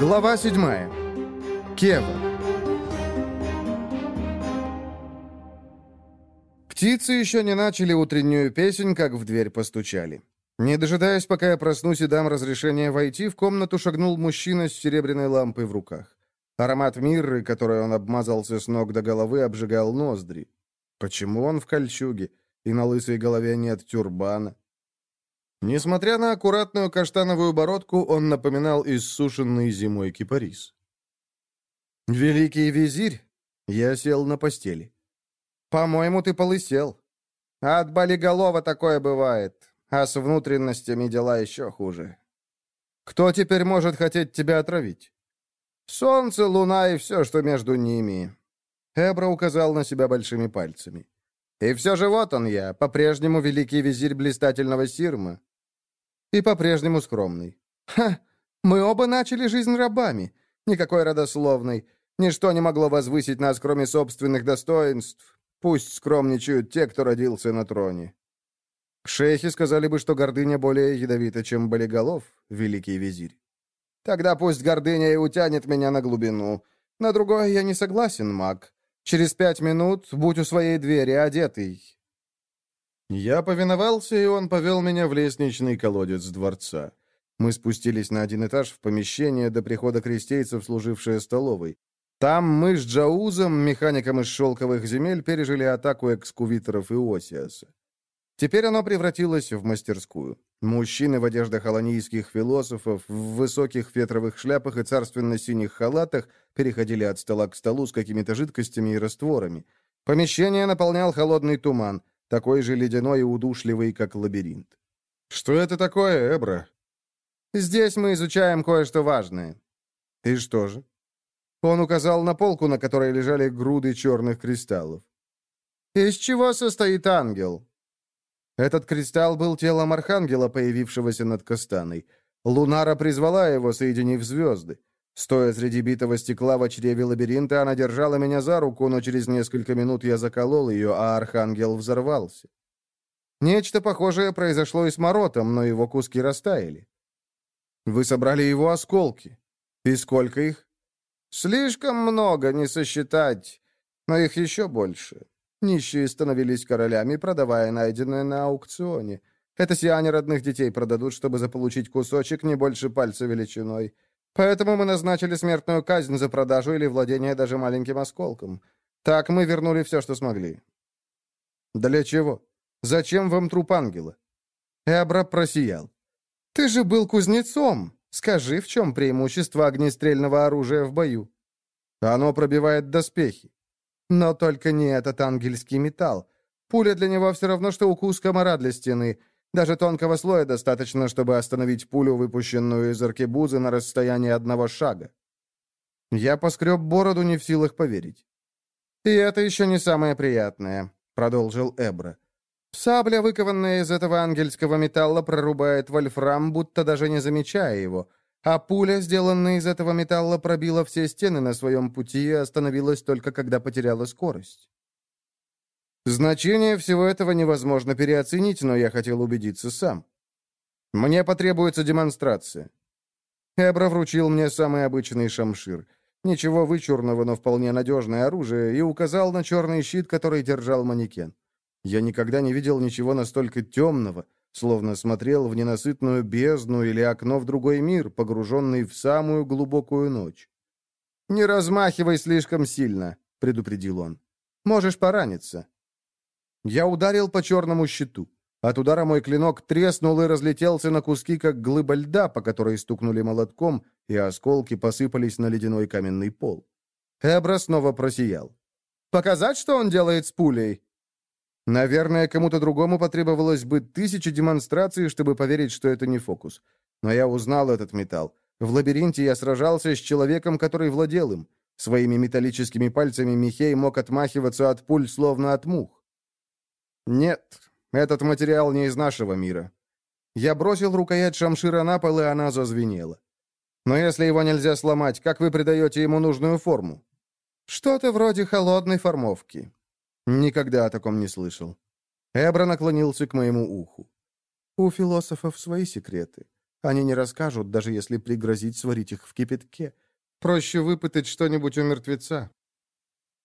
Глава 7. Кева. Птицы еще не начали утреннюю песнь, как в дверь постучали. Не дожидаясь, пока я проснусь и дам разрешение войти, в комнату шагнул мужчина с серебряной лампой в руках. Аромат мирры, которой он обмазался с ног до головы, обжигал ноздри. Почему он в кольчуге, и на лысой голове нет тюрбана? Несмотря на аккуратную каштановую бородку, он напоминал иссушенный зимой кипарис. «Великий визирь?» Я сел на постели. «По-моему, ты полысел. От болиголова такое бывает, а с внутренностями дела еще хуже. Кто теперь может хотеть тебя отравить?» «Солнце, луна и все, что между ними». Эбра указал на себя большими пальцами. «И все же вот он я, по-прежнему великий визирь блистательного Сирма. И по-прежнему скромный. Ха! Мы оба начали жизнь рабами. Никакой родословной. Ничто не могло возвысить нас, кроме собственных достоинств. Пусть скромничают те, кто родился на троне. Шейхи сказали бы, что гордыня более ядовита, чем болиголов, великий визирь. Тогда пусть гордыня и утянет меня на глубину. На другое я не согласен, маг. Через пять минут будь у своей двери одетый. Я повиновался, и он повел меня в лестничный колодец дворца. Мы спустились на один этаж в помещение до прихода крестейцев, служившее столовой. Там мы с Джаузом, механиком из шелковых земель, пережили атаку экскувиторов и Осиаса. Теперь оно превратилось в мастерскую. Мужчины в одеждах аланийских философов, в высоких фетровых шляпах и царственно-синих халатах переходили от стола к столу с какими-то жидкостями и растворами. Помещение наполнял холодный туман такой же ледяной и удушливый, как лабиринт. «Что это такое, Эбра?» «Здесь мы изучаем кое-что важное». «И что же?» Он указал на полку, на которой лежали груды черных кристаллов. «Из чего состоит ангел?» Этот кристалл был телом архангела, появившегося над Кастаной. Лунара призвала его, соединив звезды. Стоя среди битого стекла в чреве лабиринта, она держала меня за руку, но через несколько минут я заколол ее, а архангел взорвался. Нечто похожее произошло и с Моротом, но его куски растаяли. Вы собрали его осколки. И сколько их? Слишком много, не сосчитать, но их еще больше. Нищие становились королями, продавая найденное на аукционе. Это сиане родных детей продадут, чтобы заполучить кусочек не больше пальца величиной. Поэтому мы назначили смертную казнь за продажу или владение даже маленьким осколком. Так мы вернули все, что смогли». «Для чего? Зачем вам труп ангела?» Эбра просиял. «Ты же был кузнецом. Скажи, в чем преимущество огнестрельного оружия в бою?» «Оно пробивает доспехи». «Но только не этот ангельский металл. Пуля для него все равно, что укус комара для стены. Даже тонкого слоя достаточно, чтобы остановить пулю, выпущенную из аркебузы на расстоянии одного шага. Я поскреб бороду, не в силах поверить. «И это еще не самое приятное», — продолжил Эбра. «Сабля, выкованная из этого ангельского металла, прорубает вольфрам, будто даже не замечая его, а пуля, сделанная из этого металла, пробила все стены на своем пути и остановилась только когда потеряла скорость». Значение всего этого невозможно переоценить, но я хотел убедиться сам. Мне потребуется демонстрация. Эбра вручил мне самый обычный шамшир. Ничего вычурного, но вполне надежное оружие, и указал на черный щит, который держал манекен. Я никогда не видел ничего настолько темного, словно смотрел в ненасытную бездну или окно в другой мир, погруженный в самую глубокую ночь. «Не размахивай слишком сильно», — предупредил он. «Можешь пораниться». Я ударил по черному щиту. От удара мой клинок треснул и разлетелся на куски, как глыба льда, по которой стукнули молотком, и осколки посыпались на ледяной каменный пол. Эбра снова просиял. «Показать, что он делает с пулей?» Наверное, кому-то другому потребовалось бы тысячи демонстраций, чтобы поверить, что это не фокус. Но я узнал этот металл. В лабиринте я сражался с человеком, который владел им. Своими металлическими пальцами Михей мог отмахиваться от пуль, словно от мух. «Нет, этот материал не из нашего мира». Я бросил рукоять шамшира на пол, и она зазвенела. «Но если его нельзя сломать, как вы придаете ему нужную форму?» «Что-то вроде холодной формовки». Никогда о таком не слышал. Эбра наклонился к моему уху. «У философов свои секреты. Они не расскажут, даже если пригрозить сварить их в кипятке. Проще выпытать что-нибудь у мертвеца.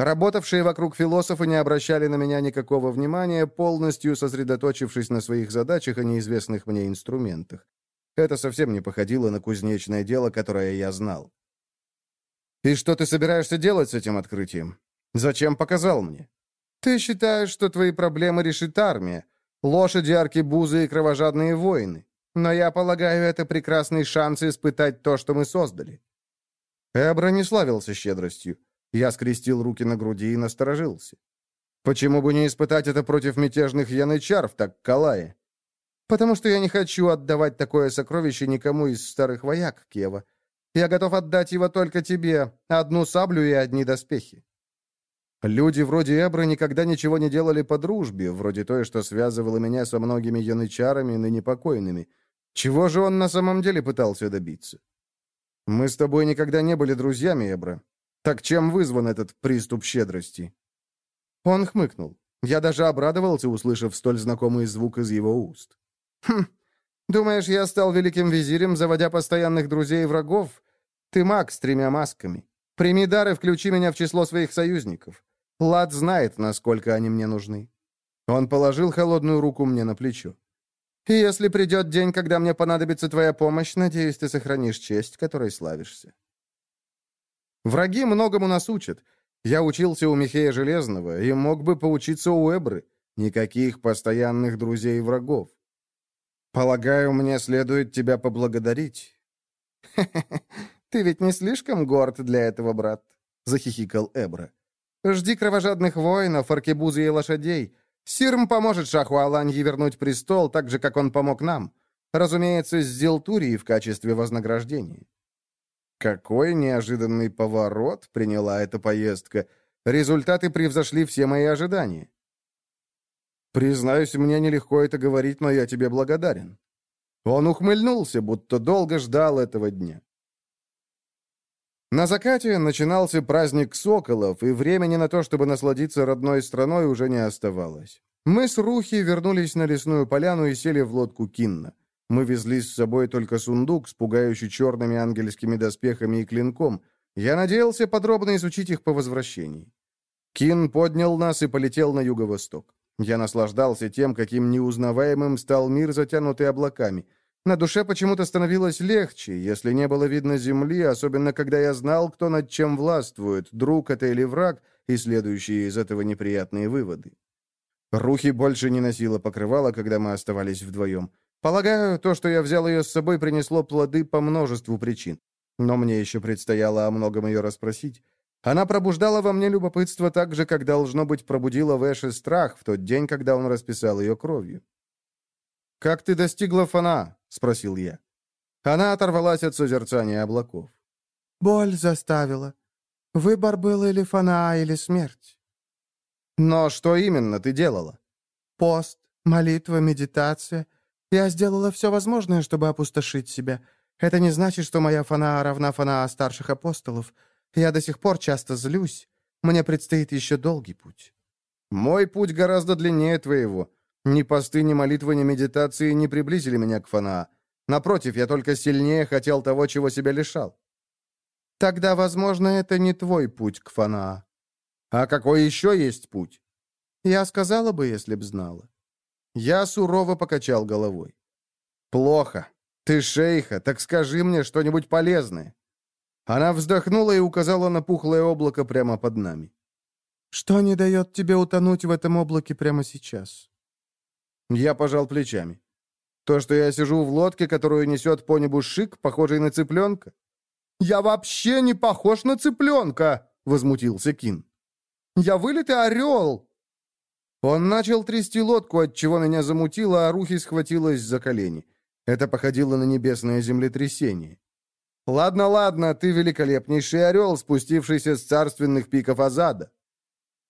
Работавшие вокруг философы не обращали на меня никакого внимания, полностью сосредоточившись на своих задачах и неизвестных мне инструментах. Это совсем не походило на кузнечное дело, которое я знал. «И что ты собираешься делать с этим открытием? Зачем показал мне?» «Ты считаешь, что твои проблемы решит армия, лошади, аркебузы и кровожадные воины. Но я полагаю, это прекрасный шанс испытать то, что мы создали». Эбра не славился щедростью. Я скрестил руки на груди и насторожился. «Почему бы не испытать это против мятежных янычар в Таккалае?» «Потому что я не хочу отдавать такое сокровище никому из старых вояк, Кева. Я готов отдать его только тебе, одну саблю и одни доспехи». Люди вроде Эбры никогда ничего не делали по дружбе, вроде той, что связывало меня со многими янычарами, ныне покойными. Чего же он на самом деле пытался добиться? Мы с тобой никогда не были друзьями, Эбра. Так чем вызван этот приступ щедрости?» Он хмыкнул. Я даже обрадовался, услышав столь знакомый звук из его уст. «Хм, думаешь, я стал великим визирем, заводя постоянных друзей и врагов? Ты маг с тремя масками. Прими дар и включи меня в число своих союзников. Лад знает, насколько они мне нужны». Он положил холодную руку мне на плечо. «И если придет день, когда мне понадобится твоя помощь, надеюсь, ты сохранишь честь, которой славишься». Враги многому нас учат. Я учился у Михея Железного и мог бы поучиться у Эбры. Никаких постоянных друзей и врагов. Полагаю, мне следует тебя поблагодарить. Ты ведь не слишком горд для этого, брат, захихикал Эбра. Жди кровожадных воинов, аркебузы и лошадей. Сирм поможет Шаху Аланьи вернуть престол, так же, как он помог нам. Разумеется, с Зелтурией в качестве вознаграждения. Какой неожиданный поворот приняла эта поездка. Результаты превзошли все мои ожидания. Признаюсь, мне нелегко это говорить, но я тебе благодарен. Он ухмыльнулся, будто долго ждал этого дня. На закате начинался праздник соколов, и времени на то, чтобы насладиться родной страной, уже не оставалось. Мы с Рухи вернулись на лесную поляну и сели в лодку Кинна. Мы везли с собой только сундук с пугающими черными ангельскими доспехами и клинком. Я надеялся подробно изучить их по возвращении. Кин поднял нас и полетел на юго-восток. Я наслаждался тем, каким неузнаваемым стал мир, затянутый облаками. На душе почему-то становилось легче, если не было видно земли, особенно когда я знал, кто над чем властвует, друг это или враг, и следующие из этого неприятные выводы. Рухи больше не носила покрывала, когда мы оставались вдвоем. Полагаю, то, что я взял ее с собой, принесло плоды по множеству причин. Но мне еще предстояло о многом ее расспросить. Она пробуждала во мне любопытство так же, как, должно быть, пробудила в Эше страх в тот день, когда он расписал ее кровью. «Как ты достигла фана?» — спросил я. Она оторвалась от созерцания облаков. «Боль заставила. Выбор был или фана, или смерть». «Но что именно ты делала?» «Пост, молитва, медитация — я сделала все возможное, чтобы опустошить себя. Это не значит, что моя фана равна фана старших апостолов. Я до сих пор часто злюсь. Мне предстоит еще долгий путь. Мой путь гораздо длиннее твоего. Ни посты, ни молитвы, ни медитации не приблизили меня к фана. Напротив, я только сильнее хотел того, чего себя лишал. Тогда, возможно, это не твой путь к фана. А какой еще есть путь? Я сказала бы, если б знала. Я сурово покачал головой. «Плохо. Ты шейха, так скажи мне что-нибудь полезное». Она вздохнула и указала на пухлое облако прямо под нами. «Что не дает тебе утонуть в этом облаке прямо сейчас?» Я пожал плечами. «То, что я сижу в лодке, которую несет по небу шик, похожий на цыпленка?» «Я вообще не похож на цыпленка!» — возмутился Кин. «Я вылитый орел, он начал трясти лодку, от чего меня замутило, а Рухи схватилась за колени. Это походило на небесное землетрясение. «Ладно, ладно, ты великолепнейший орел, спустившийся с царственных пиков Азада».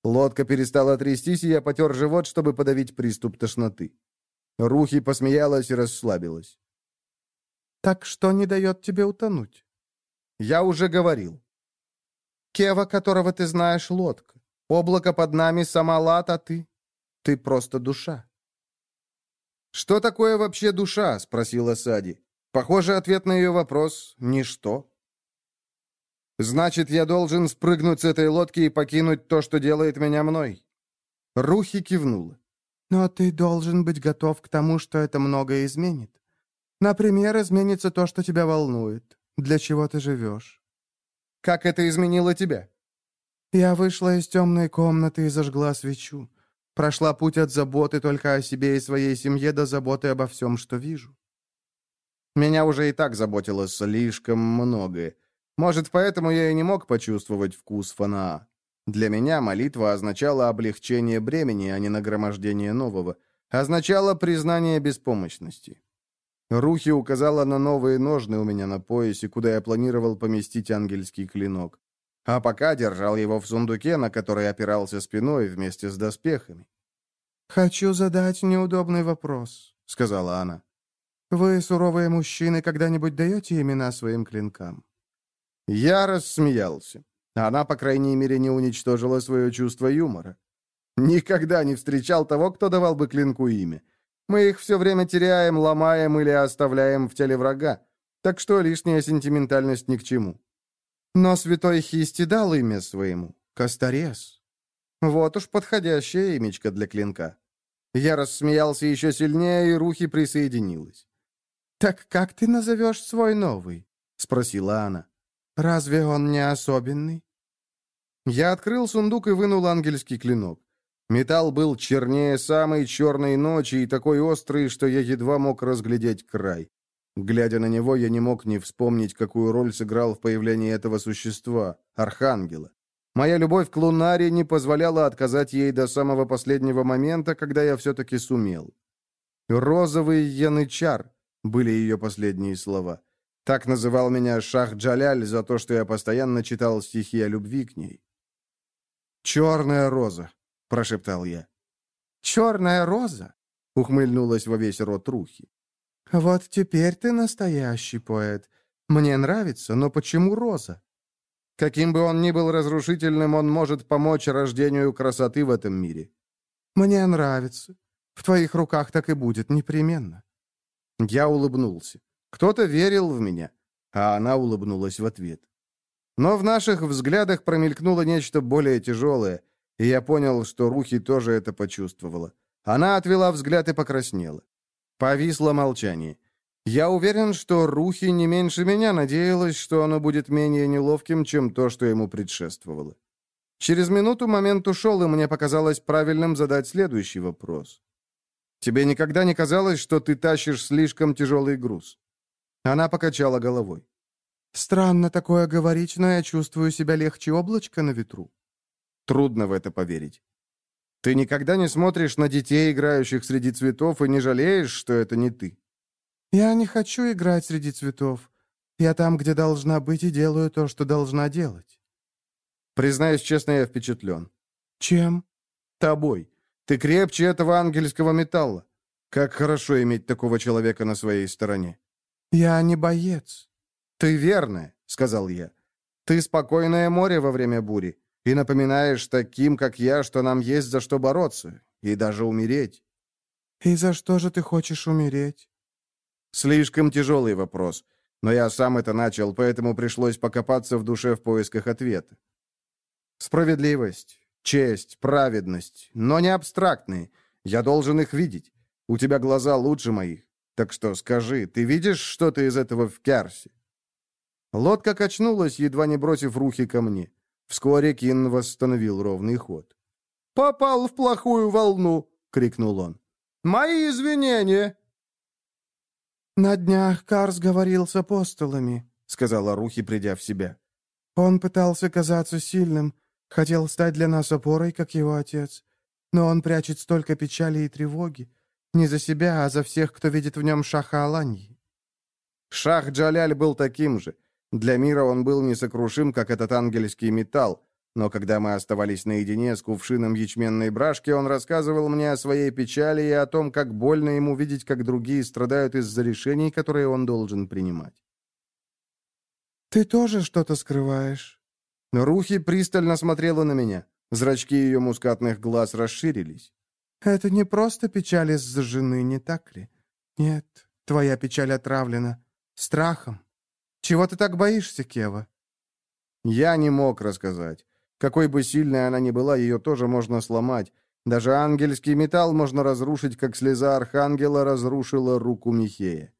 Лодка перестала трястись, и я потер живот, чтобы подавить приступ тошноты. Рухи посмеялась и расслабилась. «Так что не дает тебе утонуть?» «Я уже говорил». «Кева, которого ты знаешь, лодка. Облако под нами, сама лад, а ты ты просто душа». «Что такое вообще душа?» — спросила Сади. Похоже, ответ на ее вопрос — ничто. «Значит, я должен спрыгнуть с этой лодки и покинуть то, что делает меня мной?» Рухи кивнула. «Но ты должен быть готов к тому, что это многое изменит. Например, изменится то, что тебя волнует. Для чего ты живешь?» «Как это изменило тебя?» «Я вышла из темной комнаты и зажгла свечу. Прошла путь от заботы только о себе и своей семье до заботы обо всем, что вижу. Меня уже и так заботило слишком многое. Может, поэтому я и не мог почувствовать вкус фанаа. Для меня молитва означала облегчение бремени, а не нагромождение нового. Означала признание беспомощности. Рухи указала на новые ножны у меня на поясе, куда я планировал поместить ангельский клинок. А пока держал его в сундуке, на который опирался спиной вместе с доспехами. «Хочу задать неудобный вопрос», — сказала она. «Вы, суровые мужчины, когда-нибудь даете имена своим клинкам?» Я рассмеялся. Она, по крайней мере, не уничтожила свое чувство юмора. Никогда не встречал того, кто давал бы клинку имя. Мы их все время теряем, ломаем или оставляем в теле врага. Так что лишняя сентиментальность ни к чему. Но святой Хисти дал имя своему — Косторез. Вот уж подходящее имечко для клинка. Я рассмеялся еще сильнее, и Рухи присоединилась. «Так как ты назовешь свой новый?» — спросила она. «Разве он не особенный?» Я открыл сундук и вынул ангельский клинок. Металл был чернее самой черной ночи и такой острый, что я едва мог разглядеть край. Глядя на него, я не мог не вспомнить, какую роль сыграл в появлении этого существа, архангела. Моя любовь к Лунаре не позволяла отказать ей до самого последнего момента, когда я все-таки сумел. «Розовый янычар» — были ее последние слова. Так называл меня Шах Джаляль за то, что я постоянно читал стихи о любви к ней. «Черная роза», — прошептал я. «Черная роза?» — ухмыльнулась во весь рот Рухи. «Вот теперь ты настоящий поэт. Мне нравится, но почему роза?» Каким бы он ни был разрушительным, он может помочь рождению красоты в этом мире. «Мне нравится. В твоих руках так и будет, непременно». Я улыбнулся. Кто-то верил в меня, а она улыбнулась в ответ. Но в наших взглядах промелькнуло нечто более тяжелое, и я понял, что Рухи тоже это почувствовала. Она отвела взгляд и покраснела. Повисло молчание. Я уверен, что Рухи не меньше меня надеялась, что оно будет менее неловким, чем то, что ему предшествовало. Через минуту момент ушел, и мне показалось правильным задать следующий вопрос. «Тебе никогда не казалось, что ты тащишь слишком тяжелый груз?» Она покачала головой. «Странно такое говорить, но я чувствую себя легче облачка на ветру». Трудно в это поверить. Ты никогда не смотришь на детей, играющих среди цветов, и не жалеешь, что это не ты?» «Я не хочу играть среди цветов. Я там, где должна быть, и делаю то, что должна делать». «Признаюсь честно, я впечатлен». «Чем?» «Тобой. Ты крепче этого ангельского металла. Как хорошо иметь такого человека на своей стороне». «Я не боец». «Ты верная», — сказал я. «Ты спокойное море во время бури и напоминаешь таким, как я, что нам есть за что бороться, и даже умереть». «И за что же ты хочешь умереть?» Слишком тяжелый вопрос, но я сам это начал, поэтому пришлось покопаться в душе в поисках ответа. Справедливость, честь, праведность, но не абстрактные. Я должен их видеть. У тебя глаза лучше моих. Так что скажи, ты видишь что-то из этого в Керсе?» Лодка качнулась, едва не бросив рухи ко мне. Вскоре Кин восстановил ровный ход. «Попал в плохую волну!» — крикнул он. «Мои извинения!» «На днях Карс говорил с апостолами», — сказала Рухи, придя в себя. «Он пытался казаться сильным, хотел стать для нас опорой, как его отец. Но он прячет столько печали и тревоги. Не за себя, а за всех, кто видит в нем Шаха Аланьи». Шах Джаляль был таким же. Для мира он был несокрушим, как этот ангельский металл, но когда мы оставались наедине с кувшином ячменной брашки, он рассказывал мне о своей печали и о том, как больно ему видеть, как другие страдают из-за решений, которые он должен принимать. «Ты тоже что-то скрываешь?» Рухи пристально смотрела на меня. Зрачки ее мускатных глаз расширились. «Это не просто печаль из-за жены, не так ли? Нет, твоя печаль отравлена. Страхом. Чего ты так боишься, Кева?» Я не мог рассказать. Какой бы сильной она ни была, ее тоже можно сломать. Даже ангельский металл можно разрушить, как слеза архангела разрушила руку Михея.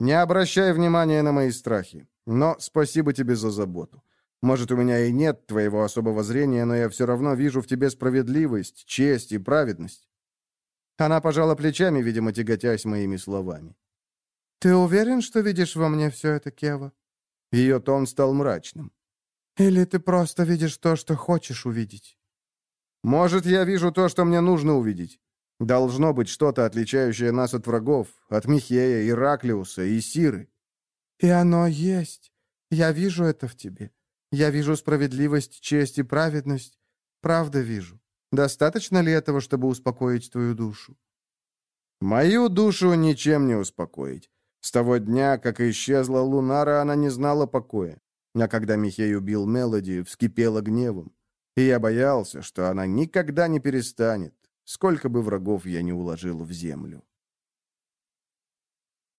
Не обращай внимания на мои страхи, но спасибо тебе за заботу. Может, у меня и нет твоего особого зрения, но я все равно вижу в тебе справедливость, честь и праведность». Она пожала плечами, видимо, тяготясь моими словами. «Ты уверен, что видишь во мне все это, Кева?» Ее тон стал мрачным. «Или ты просто видишь то, что хочешь увидеть?» «Может, я вижу то, что мне нужно увидеть. Должно быть что-то, отличающее нас от врагов, от Михея, Ираклиуса и Сиры». «И оно есть. Я вижу это в тебе. Я вижу справедливость, честь и праведность. Правда вижу. Достаточно ли этого, чтобы успокоить твою душу?» «Мою душу ничем не успокоить. С того дня, как исчезла Лунара, она не знала покоя. А когда Михей убил Мелоди, вскипела гневом. И я боялся, что она никогда не перестанет, сколько бы врагов я не уложил в землю.